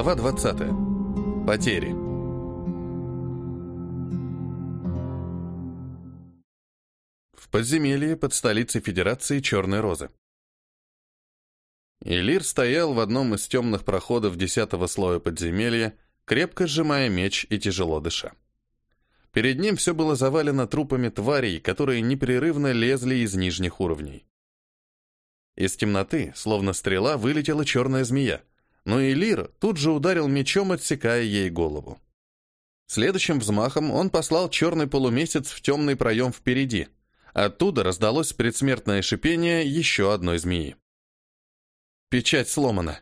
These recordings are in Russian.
Глава 20. Потери. В подземелье под столицей Федерации Черной Розы. Элир стоял в одном из темных проходов десятого слоя подземелья, крепко сжимая меч и тяжело дыша. Перед ним все было завалено трупами тварей, которые непрерывно лезли из нижних уровней. Из темноты, словно стрела, вылетела черная змея, но Элир тут же ударил мечом, отсекая ей голову. Следующим взмахом он послал черный полумесяц в темный проем впереди. Оттуда раздалось предсмертное шипение еще одной змеи. Печать сломана.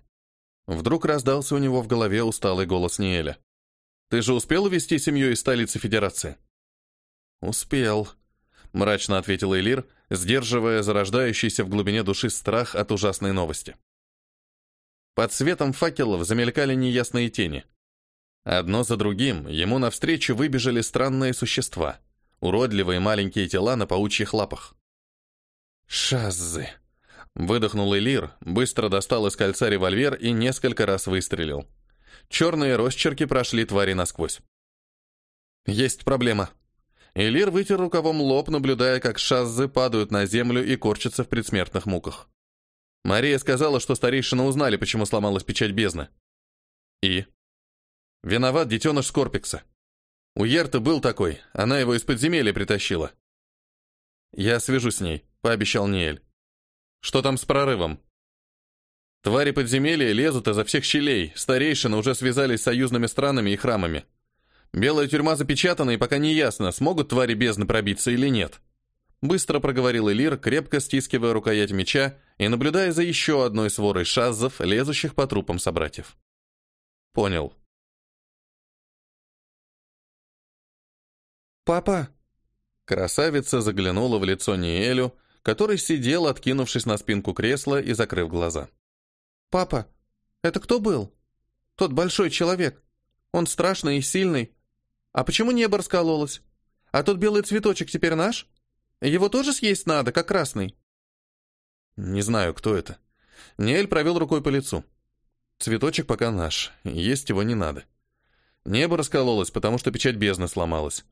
Вдруг раздался у него в голове усталый голос Ниэля. «Ты же успел увести семью из столицы Федерации?» «Успел», — мрачно ответил Элир, сдерживая зарождающийся в глубине души страх от ужасной новости. Под светом факелов замелькали неясные тени. Одно за другим ему навстречу выбежали странные существа, уродливые маленькие тела на паучьих лапах. «Шаззы!» Выдохнул Элир, быстро достал из кольца револьвер и несколько раз выстрелил. Черные росчерки прошли твари насквозь. «Есть проблема». Элир вытер рукавом лоб, наблюдая, как шаззы падают на землю и корчатся в предсмертных муках. Мария сказала, что старейшины узнали, почему сломалась печать бездны. И? Виноват детеныш Скорпикса. У Ерты был такой, она его из подземелья притащила. Я свяжусь с ней, пообещал Ниэль. Что там с прорывом? Твари подземелья лезут изо всех щелей, старейшины уже связались с союзными странами и храмами. Белая тюрьма запечатана, и пока не ясно, смогут твари бездны пробиться или нет. Быстро проговорил Элир, крепко стискивая рукоять меча и наблюдая за еще одной сворой шаззов, лезущих по трупам собратьев. Понял. «Папа!» Красавица заглянула в лицо Ниэлю, который сидел, откинувшись на спинку кресла и закрыв глаза. «Папа, это кто был? Тот большой человек. Он страшный и сильный. А почему небо раскололось? А тот белый цветочек теперь наш? Его тоже съесть надо, как красный?» «Не знаю, кто это». Ниэль провел рукой по лицу. «Цветочек пока наш, есть его не надо. Небо раскололось, потому что печать бездны сломалась.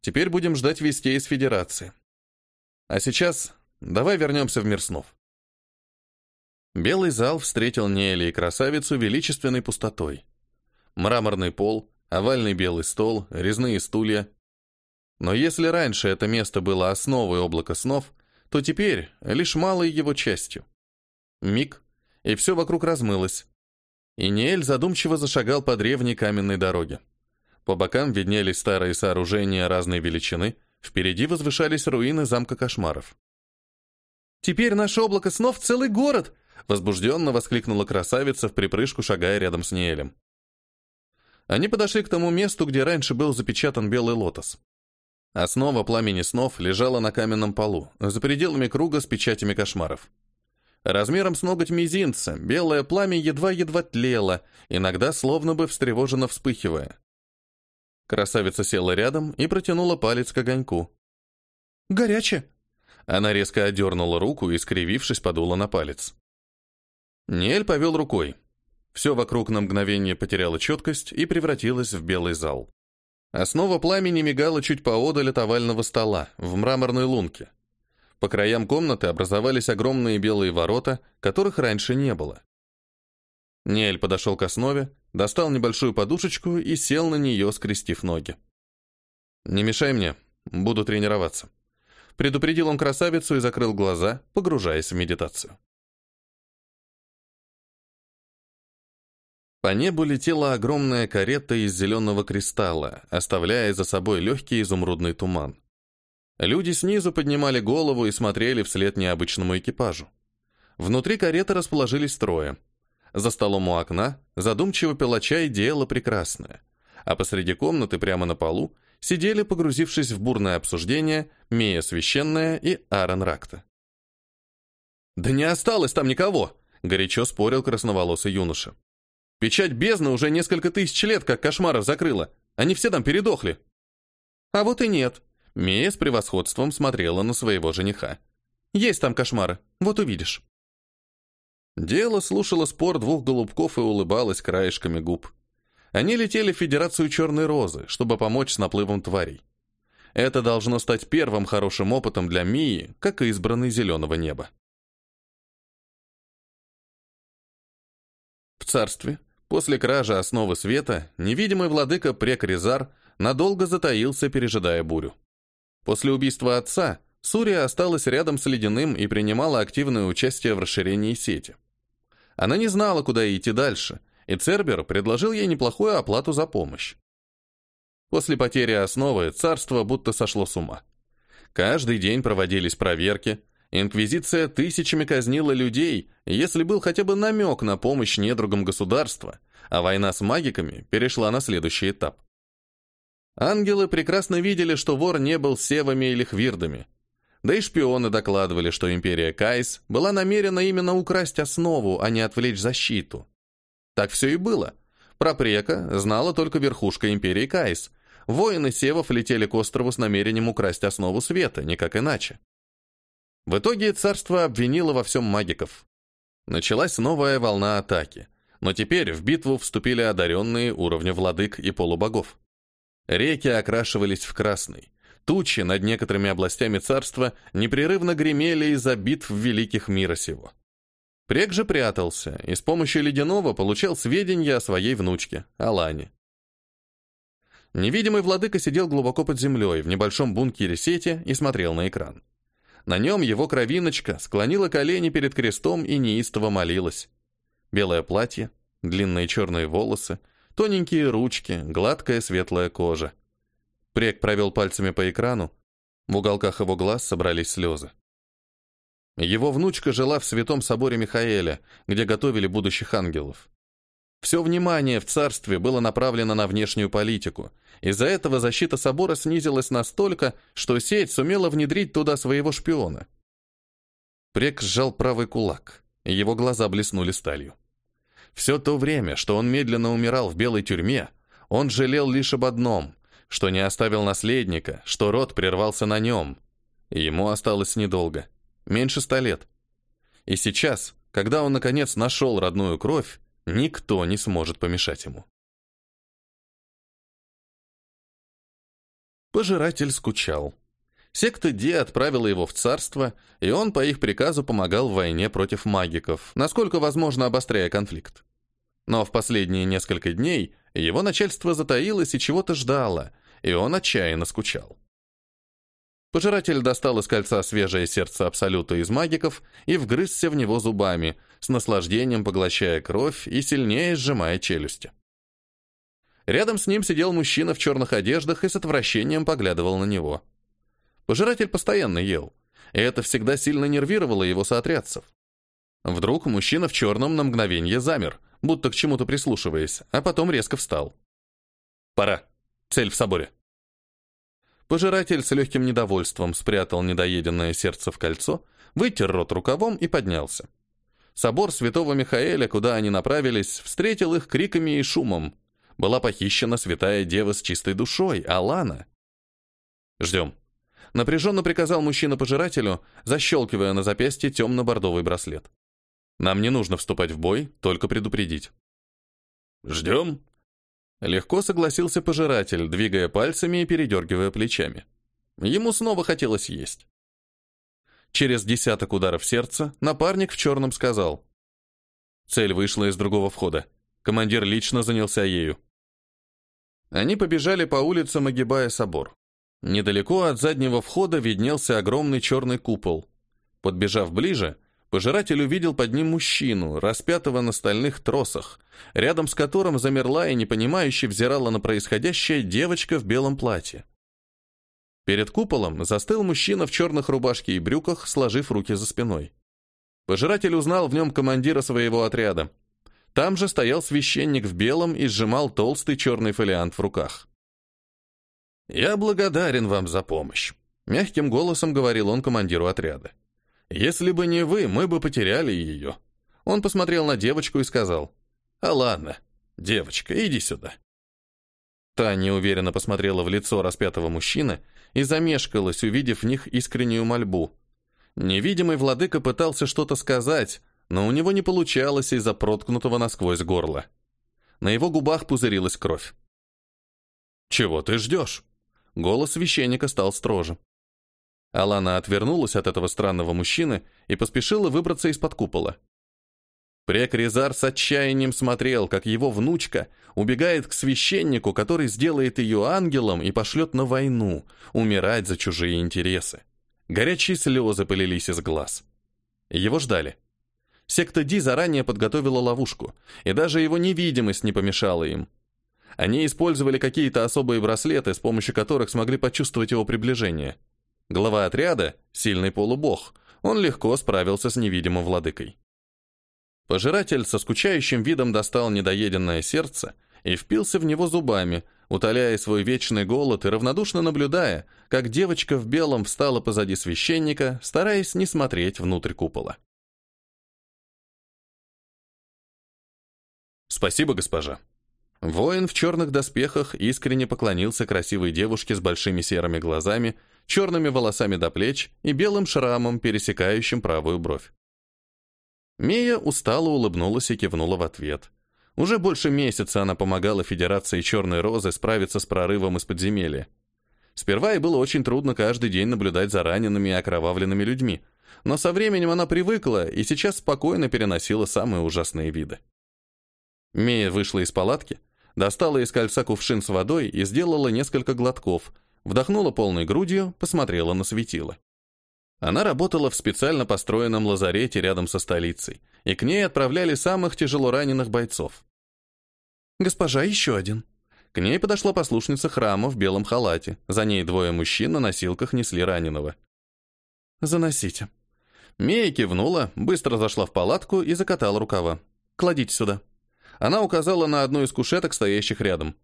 Теперь будем ждать вестей из Федерации. А сейчас Давай вернемся в мир снов. Белый зал встретил Нелли и красавицу величественной пустотой. Мраморный пол, овальный белый стол, резные стулья. Но если раньше это место было основой облака снов, то теперь лишь малой его частью. Миг, и все вокруг размылось. И Ниэль задумчиво зашагал по древней каменной дороге. По бокам виднелись старые сооружения разной величины, впереди возвышались руины замка кошмаров. Теперь наше облако снов целый город!» Возбужденно воскликнула красавица в припрыжку, шагая рядом с Ниэлем. Они подошли к тому месту, где раньше был запечатан белый лотос. Основа пламени снов лежала на каменном полу, за пределами круга с печатями кошмаров. Размером с ноготь мизинца, белое пламя едва-едва тлело, иногда словно бы встревоженно вспыхивая. Красавица села рядом и протянула палец к огоньку. «Горяче!» Она резко одернула руку и, скривившись, подула на палец. Ниэль повел рукой. Все вокруг на мгновение потеряло четкость и превратилось в белый зал. Основа пламени мигала чуть поодаль от овального стола, в мраморной лунке. По краям комнаты образовались огромные белые ворота, которых раньше не было. Ниэль подошел к основе, достал небольшую подушечку и сел на нее, скрестив ноги. «Не мешай мне, буду тренироваться». Предупредил он красавицу и закрыл глаза, погружаясь в медитацию. По небу летела огромная карета из зеленого кристалла, оставляя за собой легкий изумрудный туман. Люди снизу поднимали голову и смотрели вслед необычному экипажу. Внутри кареты расположились трое. За столом у окна задумчиво пила чай дело прекрасное, а посреди комнаты прямо на полу сидели, погрузившись в бурное обсуждение, Мия Священная и Аарон Ракта. «Да не осталось там никого!» — горячо спорил красноволосый юноша. «Печать бездны уже несколько тысяч лет, как кошмаров закрыла. Они все там передохли». «А вот и нет». Мия с превосходством смотрела на своего жениха. «Есть там кошмары, вот увидишь». Дело слушало спор двух голубков и улыбалось краешками губ. Они летели в Федерацию Черной Розы, чтобы помочь с наплывом тварей. Это должно стать первым хорошим опытом для Мии, как и избранный Зеленого Неба. В царстве, после кражи основы света, невидимый владыка Прекризар надолго затаился, пережидая бурю. После убийства отца Сурия осталась рядом с Ледяным и принимала активное участие в расширении сети. Она не знала, куда идти дальше, и Цербер предложил ей неплохую оплату за помощь. После потери основы царство будто сошло с ума. Каждый день проводились проверки, инквизиция тысячами казнила людей, если был хотя бы намек на помощь недругам государства, а война с магиками перешла на следующий этап. Ангелы прекрасно видели, что вор не был севами или хвирдами. Да и шпионы докладывали, что империя Кайс была намерена именно украсть основу, а не отвлечь защиту. Так все и было. Про Прека знала только верхушка империи Кайс. Воины Севов летели к острову с намерением украсть основу света, никак иначе. В итоге царство обвинило во всем магиков. Началась новая волна атаки, но теперь в битву вступили одаренные уровня владык и полубогов. Реки окрашивались в красный. Тучи над некоторыми областями царства непрерывно гремели из-за битв великих мира сего. Прек же прятался и с помощью ледяного получал сведения о своей внучке, Алане. Невидимый владыка сидел глубоко под землей в небольшом бункере сети и смотрел на экран. На нем его кровиночка склонила колени перед крестом и неистово молилась. Белое платье, длинные черные волосы, Тоненькие ручки, гладкая светлая кожа. Прек провел пальцами по экрану. В уголках его глаз собрались слезы. Его внучка жила в Святом Соборе Михаэля, где готовили будущих ангелов. Все внимание в царстве было направлено на внешнюю политику. Из-за этого защита собора снизилась настолько, что сеть сумела внедрить туда своего шпиона. Прек сжал правый кулак, и его глаза блеснули сталью. Все то время, что он медленно умирал в белой тюрьме, он жалел лишь об одном, что не оставил наследника, что род прервался на нем. ему осталось недолго, меньше ста лет. И сейчас, когда он наконец нашел родную кровь, никто не сможет помешать ему. Пожиратель скучал. Секта Ди отправила его в царство, и он по их приказу помогал в войне против магиков, насколько возможно обостряя конфликт. Но в последние несколько дней его начальство затаилось и чего-то ждало, и он отчаянно скучал. Пожиратель достал из кольца свежее сердце Абсолюта из магиков и вгрызся в него зубами, с наслаждением поглощая кровь и сильнее сжимая челюсти. Рядом с ним сидел мужчина в черных одеждах и с отвращением поглядывал на него. Пожиратель постоянно ел, и это всегда сильно нервировало его соотрядцев. Вдруг мужчина в черном на мгновение замер, будто к чему-то прислушиваясь, а потом резко встал. «Пора. Цель в соборе». Пожиратель с легким недовольством спрятал недоеденное сердце в кольцо, вытер рот рукавом и поднялся. Собор святого Михаэля, куда они направились, встретил их криками и шумом. Была похищена святая дева с чистой душой, Алана. «Ждем», напряженно приказал мужчина пожирателю, защелкивая на запястье темно-бордовый браслет. «Нам не нужно вступать в бой, только предупредить». «Ждем?» Легко согласился пожиратель, двигая пальцами и передергивая плечами. Ему снова хотелось есть. Через десяток ударов сердца напарник в черном сказал. Цель вышла из другого входа. Командир лично занялся ею. Они побежали по улицам, огибая собор. Недалеко от заднего входа виднелся огромный черный купол. Подбежав ближе, пожиратель увидел под ним мужчину, распятого на стальных тросах, рядом с которым замерла и непонимающе взирала на происходящее девочка в белом платье. Перед куполом застыл мужчина в черных рубашке и брюках, сложив руки за спиной. Пожиратель узнал в нем командира своего отряда. Там же стоял священник в белом и сжимал толстый черный фолиант в руках. «Я благодарен вам за помощь», — мягким голосом говорил он командиру отряда. «Если бы не вы, мы бы потеряли ее». Он посмотрел на девочку и сказал, «А ладно, девочка, иди сюда». Та неуверенно посмотрела в лицо распятого мужчины и замешкалась, увидев в них искреннюю мольбу. Невидимый владыка пытался что-то сказать, но у него не получалось из-за проткнутого насквозь горла. На его губах пузырилась кровь. «Чего ты ждешь?» Голос священника стал строже. Алана отвернулась от этого странного мужчины и поспешила выбраться из-под купола. Прекризар с отчаянием смотрел, как его внучка убегает к священнику, который сделает ее ангелом и пошлет на войну, умирать за чужие интересы. Горячие слезы полились из глаз. Его ждали. Секта Ди заранее подготовила ловушку, и даже его невидимость не помешала им. Они использовали какие-то особые браслеты, с помощью которых смогли почувствовать его приближение. Глава отряда, сильный полубог, он легко справился с невидимым владыкой. Пожиратель со скучающим видом достал недоеденное сердце и впился в него зубами, утоляя свой вечный голод и равнодушно наблюдая, как девочка в белом встала позади священника, стараясь не смотреть внутрь купола. «Спасибо, госпожа». Воин в черных доспехах искренне поклонился красивой девушке с большими серыми глазами, черными волосами до плеч и белым шрамом, пересекающим правую бровь. Мия устало улыбнулась и кивнула в ответ. Уже больше месяца она помогала Федерации Черной Розы справиться с прорывом из подземелья. Сперва ей было очень трудно каждый день наблюдать за ранеными и окровавленными людьми, но со временем она привыкла и сейчас спокойно переносила самые ужасные виды. Мия вышла из палатки, достала из кольца кувшин с водой и сделала несколько глотков, вдохнула полной грудью, посмотрела на светило. Она работала в специально построенном лазарете рядом со столицей, и к ней отправляли самых тяжело раненых бойцов. «Госпожа, еще один». К ней подошла послушница храма в белом халате, за ней двое мужчин на носилках несли раненого. «Заносите». Мия кивнула, быстро зашла в палатку и закатала рукава. «Кладите сюда». Она указала на одну из кушеток, стоящих рядом.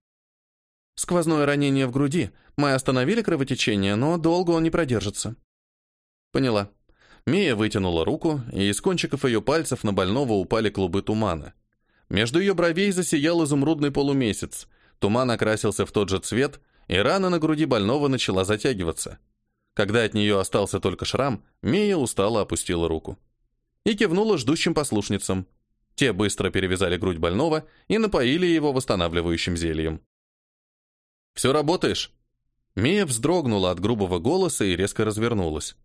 Сквозное ранение в груди. Мы остановили кровотечение, но долго он не продержится. Поняла. Мия вытянула руку, и из кончиков ее пальцев на больного упали клубы тумана. Между ее бровей засиял изумрудный полумесяц. Туман окрасился в тот же цвет, и рана на груди больного начала затягиваться. Когда от нее остался только шрам, Мия устало опустила руку. И кивнула ждущим послушницам. Те быстро перевязали грудь больного и напоили его восстанавливающим зельем. «Все работаешь?» Мия вздрогнула от грубого голоса и резко развернулась.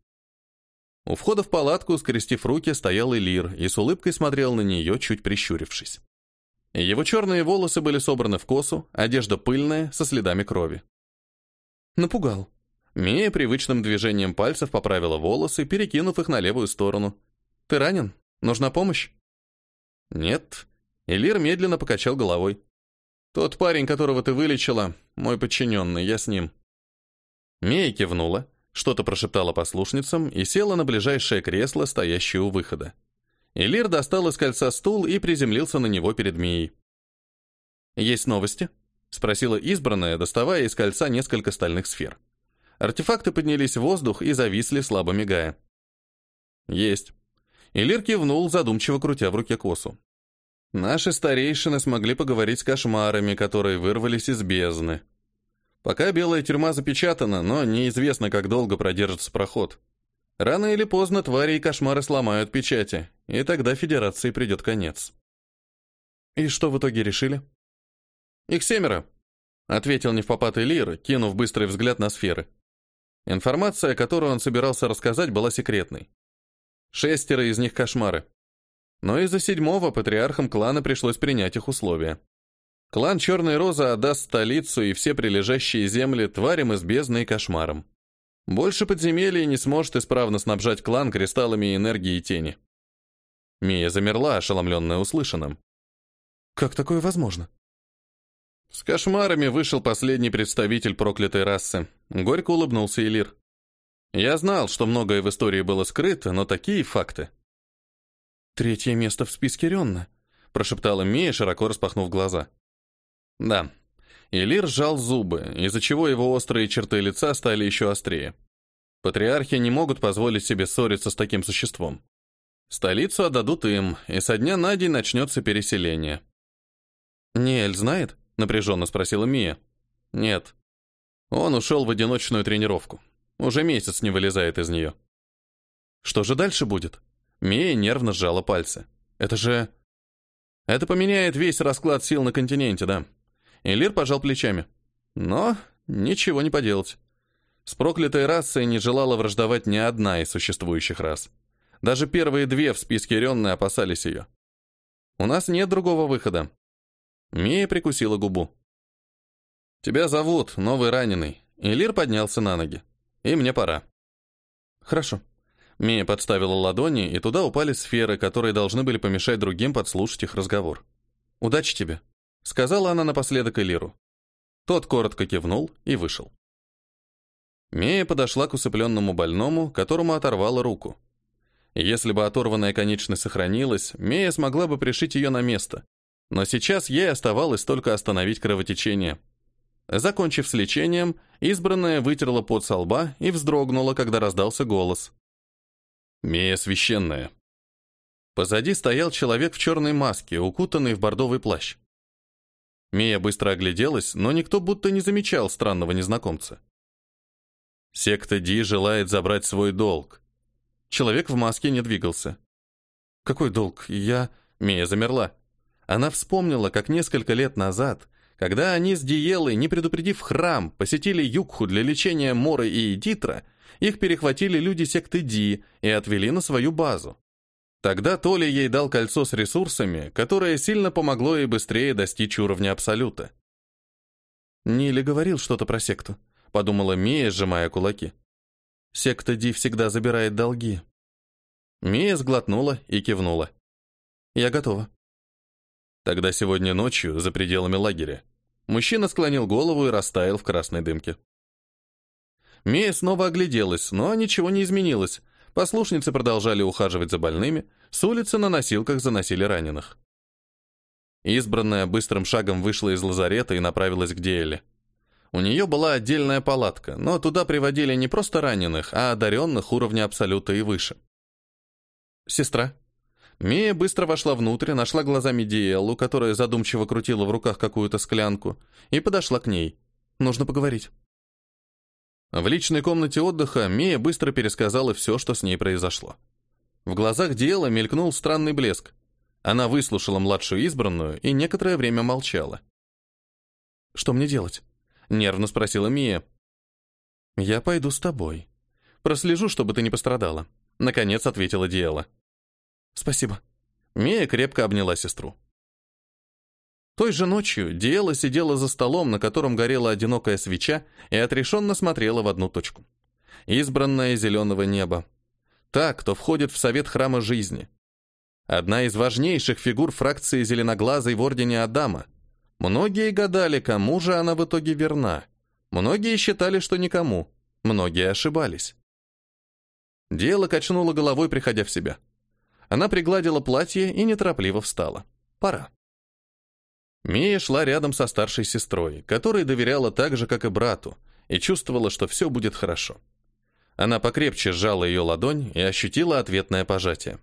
У входа в палатку, скрестив руки, стоял Элир и с улыбкой смотрел на нее, чуть прищурившись. Его черные волосы были собраны в косу, одежда пыльная, со следами крови. Напугал. Мия привычным движением пальцев поправила волосы, перекинув их на левую сторону. «Ты ранен? Нужна помощь?» «Нет». Элир медленно покачал головой. «Тот парень, которого ты вылечила, мой подчиненный, я с ним». Мия кивнула, что-то прошептала послушницам и села на ближайшее кресло, стоящее у выхода. Элир достал из кольца стул и приземлился на него перед Мией. «Есть новости?» — спросила избранная, доставая из кольца несколько стальных сфер. Артефакты поднялись в воздух и зависли, слабо мигая. «Есть». Элир кивнул, задумчиво крутя в руке косу. Наши старейшины смогли поговорить с кошмарами, которые вырвались из бездны. Пока белая тюрьма запечатана, но неизвестно, как долго продержится проход. Рано или поздно твари и кошмары сломают печати, и тогда Федерации придет конец. И что в итоге решили? Их семеро, ответил невпопатый Лир, кинув быстрый взгляд на сферы. Информация, которую он собирался рассказать, была секретной. Шестеро из них кошмары. Но из-за седьмого патриархам клана пришлось принять их условия. Клан Черной Розы отдаст столицу и все прилежащие земли тварям из бездны и кошмарам. Больше подземелья не сможет исправно снабжать клан кристаллами энергии и тени. Мия замерла, ошеломленная услышанным. «Как такое возможно?» С кошмарами вышел последний представитель проклятой расы. Горько улыбнулся Элир. Я знал, что многое в истории было скрыто, но такие факты. «Третье место в списке Ренна», — прошептала Мия, широко распахнув глаза. «Да». Элир сжал зубы, из-за чего его острые черты лица стали еще острее. Патриархи не могут позволить себе ссориться с таким существом. Столицу отдадут им, и со дня на день начнется переселение. «Ниэль знает?» — напряженно спросила Мия. «Нет. Он ушел в одиночную тренировку. Уже месяц не вылезает из нее». «Что же дальше будет?» Мия нервно сжала пальцы. «Это же...» «Это поменяет весь расклад сил на континенте, да?» Элир пожал плечами. «Но ничего не поделать. С проклятой расой не желала враждовать ни одна из существующих рас. Даже первые две в списке Ренны опасались ее. У нас нет другого выхода». Мия прикусила губу. «Тебя зовут, новый раненый». Элир поднялся на ноги. «И мне пора». «Хорошо». Мия подставила ладони, и туда упали сферы, которые должны были помешать другим подслушать их разговор. «Удачи тебе», — сказала она напоследок Элиру. Тот коротко кивнул и вышел. Мия подошла к усыпленному больному, которому оторвала руку. Если бы оторванная конечность сохранилась, Мия смогла бы пришить ее на место. Но сейчас ей оставалось только остановить кровотечение. Закончив с лечением, избранная вытерла пот со лба и вздрогнула, когда раздался голос. Мия священная. Позади стоял человек в черной маске, укутанный в бордовый плащ. Мия быстро огляделась, но никто будто не замечал странного незнакомца. Секта Ди желает забрать свой долг. Человек в маске не двигался. «Какой долг? Я...» Мия замерла. Она вспомнила, как несколько лет назад, когда они с Диелой, не предупредив храм, посетили Юкху для лечения Моры и Эдитра, их перехватили люди секты Ди и отвели на свою базу. Тогда Толи ей дал кольцо с ресурсами, которое сильно помогло ей быстрее достичь уровня Абсолюта. «Нили говорил что-то про секту», — подумала Мия, сжимая кулаки. «Секта Ди всегда забирает долги». Мия сглотнула и кивнула. «Я готова». Тогда сегодня ночью, за пределами лагеря, мужчина склонил голову и растаял в красной дымке. Мия снова огляделась, но ничего не изменилось. Послушницы продолжали ухаживать за больными, с улицы на носилках заносили раненых. Избранная быстрым шагом вышла из лазарета и направилась к Диэле. У нее была отдельная палатка, но туда приводили не просто раненых, а одаренных уровня Абсолюта и выше. «Сестра». Мия быстро вошла внутрь, нашла глазами Диэлу, которая задумчиво крутила в руках какую-то склянку, и подошла к ней. «Нужно поговорить». В личной комнате отдыха Мия быстро пересказала все, что с ней произошло. В глазах Диэла мелькнул странный блеск. Она выслушала младшую избранную и некоторое время молчала. «Что мне делать?» — нервно спросила Мия. «Я пойду с тобой. Прослежу, чтобы ты не пострадала», — наконец ответила Диэла. «Спасибо». Мия крепко обняла сестру. Той же ночью Диэла сидела за столом, на котором горела одинокая свеча, и отрешенно смотрела в одну точку. Избранная зеленого неба. Та, кто входит в совет храма жизни. Одна из важнейших фигур фракции зеленоглазой в Ордене Адама. Многие гадали, кому же она в итоге верна. Многие считали, что никому. Многие ошибались. Диэла качнула головой, приходя в себя. Она пригладила платье и неторопливо встала. Пора. Мия шла рядом со старшей сестрой, которой доверяла так же, как и брату, и чувствовала, что все будет хорошо. Она покрепче сжала ее ладонь и ощутила ответное пожатие.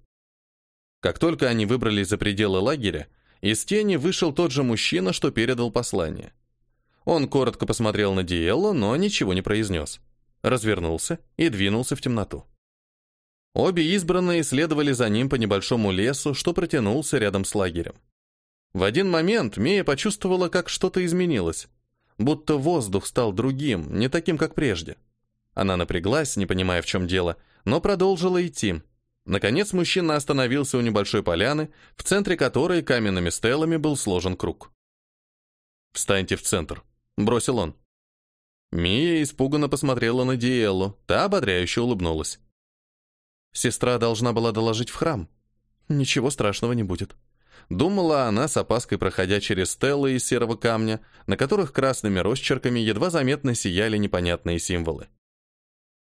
Как только они выбрались за пределы лагеря, из тени вышел тот же мужчина, что передал послание. Он коротко посмотрел на Диэлло, но ничего не произнес. Развернулся и двинулся в темноту. Обе избранные следовали за ним по небольшому лесу, что протянулся рядом с лагерем. В один момент Мия почувствовала, как что-то изменилось. Будто воздух стал другим, не таким, как прежде. Она напряглась, не понимая, в чем дело, но продолжила идти. Наконец мужчина остановился у небольшой поляны, в центре которой каменными стелами был сложен круг. «Встаньте в центр», — бросил он. Мия испуганно посмотрела на Диэллу, та ободряюще улыбнулась. Сестра должна была доложить в храм. Ничего страшного не будет. Думала она с опаской, проходя через стеллы из серого камня, на которых красными росчерками едва заметно сияли непонятные символы.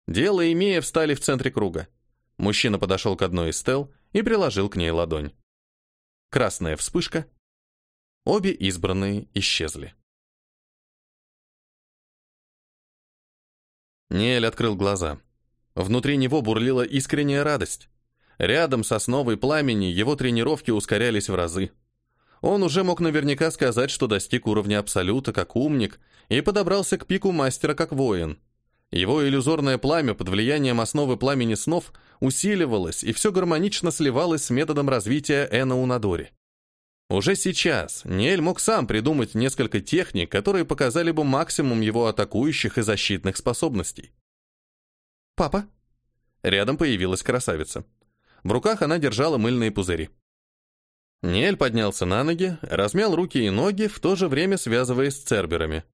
Дело и Мия встали в центре круга. Мужчина подошел к одной из стел и приложил к ней ладонь. Красная вспышка. Обе избранные исчезли. Ниэль открыл глаза. Внутри него бурлила искренняя радость. Рядом с основой пламени его тренировки ускорялись в разы. Он уже мог наверняка сказать, что достиг уровня Абсолюта как умник и подобрался к пику мастера как воин. Его иллюзорное пламя под влиянием основы пламени снов усиливалось и все гармонично сливалось с методом развития Эна Унадори. Уже сейчас Ниэль мог сам придумать несколько техник, которые показали бы максимум его атакующих и защитных способностей. «Папа?» Рядом появилась красавица. В руках она держала мыльные пузыри. Ниэль поднялся на ноги, размял руки и ноги, в то же время связываясь с церберами.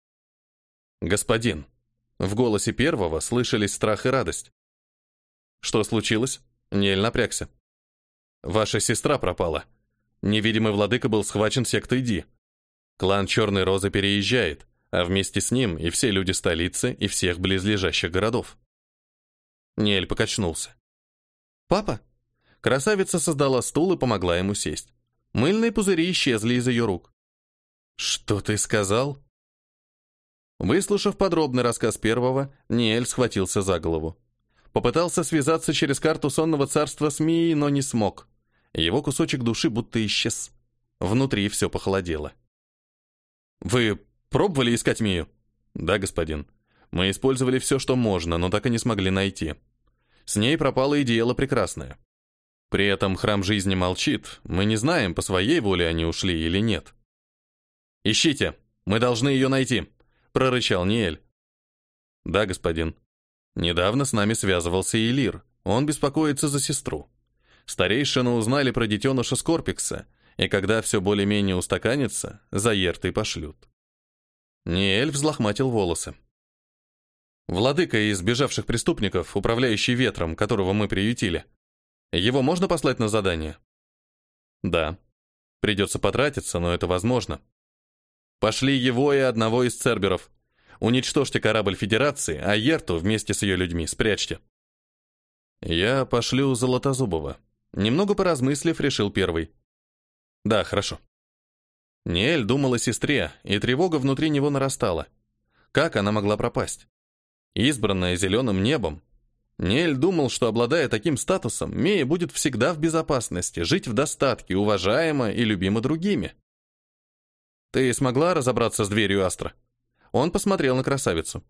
«Господин!» В голосе первого слышались страх и радость. «Что случилось?» Ниэль напрягся. «Ваша сестра пропала», Невидимый владыка был схвачен сектой Ди. Клан Черной Розы переезжает, а вместе с ним и все люди столицы, и всех близлежащих городов. Нель покачнулся. «Папа?» Красавица создала стул и помогла ему сесть. Мыльные пузыри исчезли из ее рук. «Что ты сказал?» Выслушав подробный рассказ первого, Ниэль схватился за голову. Попытался связаться через карту сонного царства с Мией, но не смог. Его кусочек души будто исчез. Внутри все похолодело. «Вы пробовали искать Мию?» «Да, господин. Мы использовали все, что можно, но так и не смогли найти. С ней пропала и дело прекрасное. При этом храм жизни молчит, мы не знаем, по своей воле они ушли или нет». «Ищите! Мы должны ее найти!» — прорычал Ниэль. «Да, господин. Недавно с нами связывался Илир. Он беспокоится за сестру. Старейшины узнали про детеныша Скорпикса, и когда все более-менее устаканится, за Ертой пошлют. Ниэль взлохматил волосы. Владыка из бежавших преступников, управляющий ветром, которого мы приютили. Его можно послать на задание? Да. Придется потратиться, но это возможно. Пошли его и одного из церберов. Уничтожьте корабль Федерации, а Ерту вместе с ее людьми спрячьте. Я пошлю Золотозубова. Немного поразмыслив, решил первый. Да, хорошо. Ниэль думал о сестре, и тревога внутри него нарастала. Как она могла пропасть? Избранная зеленым небом. Ниэль думал, что, обладая таким статусом, Мея будет всегда в безопасности, жить в достатке, уважаема и любима другими. «Ты смогла разобраться с дверью Астра?» Он посмотрел на красавицу.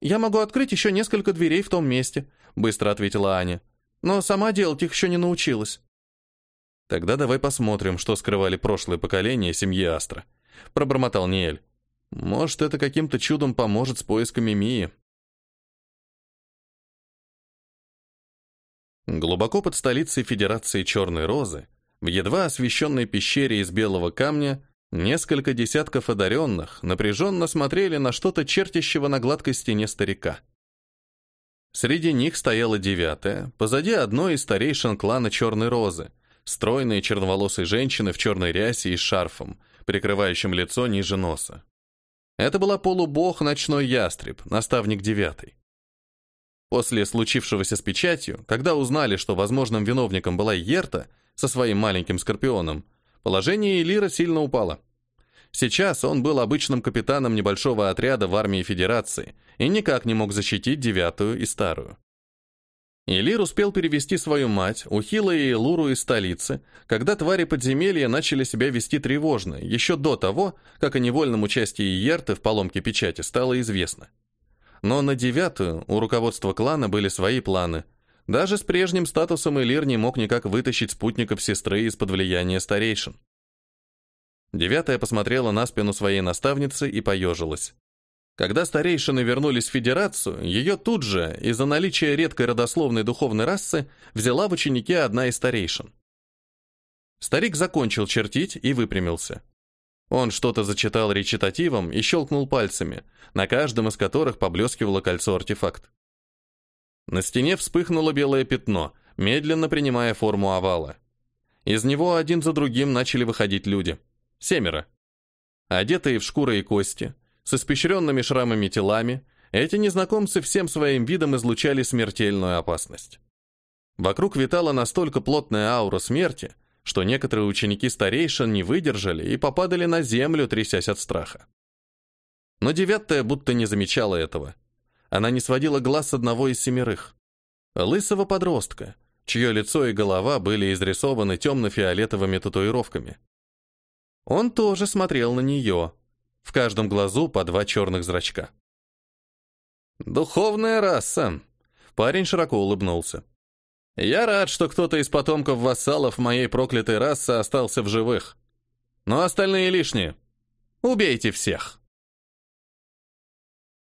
«Я могу открыть еще несколько дверей в том месте», — быстро ответила Аня но сама делать их еще не научилась. Тогда давай посмотрим, что скрывали прошлые поколения семьи Астра. Пробормотал Ниэль. Может, это каким-то чудом поможет с поисками Мии. Глубоко под столицей Федерации Черной Розы, в едва освещенной пещере из белого камня, несколько десятков одаренных напряженно смотрели на что-то чертящего на гладкой стене старика. Среди них стояла девятая, позади одной из старейшин клана Черной Розы, стройные черноволосые женщины в черной рясе и шарфом, прикрывающим лицо ниже носа. Это была полубог ночной ястреб, наставник девятый. После случившегося с печатью, когда узнали, что возможным виновником была Ерта со своим маленьким скорпионом, положение Элира сильно упало. Сейчас он был обычным капитаном небольшого отряда в армии Федерации и никак не мог защитить девятую и старую. Илир успел перевести свою мать, Ухила и Луру из столицы, когда твари подземелья начали себя вести тревожно, еще до того, как о невольном участии Ерты в поломке печати стало известно. Но на девятую у руководства клана были свои планы. Даже с прежним статусом Илир не мог никак вытащить спутников сестры из-под влияния старейшин. Девятая посмотрела на спину своей наставницы и поежилась. Когда старейшины вернулись в Федерацию, ее тут же, из-за наличия редкой родословной духовной расы, взяла в ученики одна из старейшин. Старик закончил чертить и выпрямился. Он что-то зачитал речитативом и щелкнул пальцами, на каждом из которых поблескивало кольцо-артефакт. На стене вспыхнуло белое пятно, медленно принимая форму овала. Из него один за другим начали выходить люди — Семеро. Одетые в шкуры и кости, с испещренными шрамами телами, эти незнакомцы всем своим видом излучали смертельную опасность. Вокруг витала настолько плотная аура смерти, что некоторые ученики старейшин не выдержали и попадали на землю, трясясь от страха. Но девятая будто не замечала этого. Она не сводила глаз с одного из семерых. Лысого подростка, чье лицо и голова были изрисованы темно-фиолетовыми татуировками. Он тоже смотрел на нее. В каждом глазу по два черных зрачка. Духовная раса. Парень широко улыбнулся. Я рад, что кто-то из потомков вассалов моей проклятой расы остался в живых. Но остальные лишние. Убейте всех.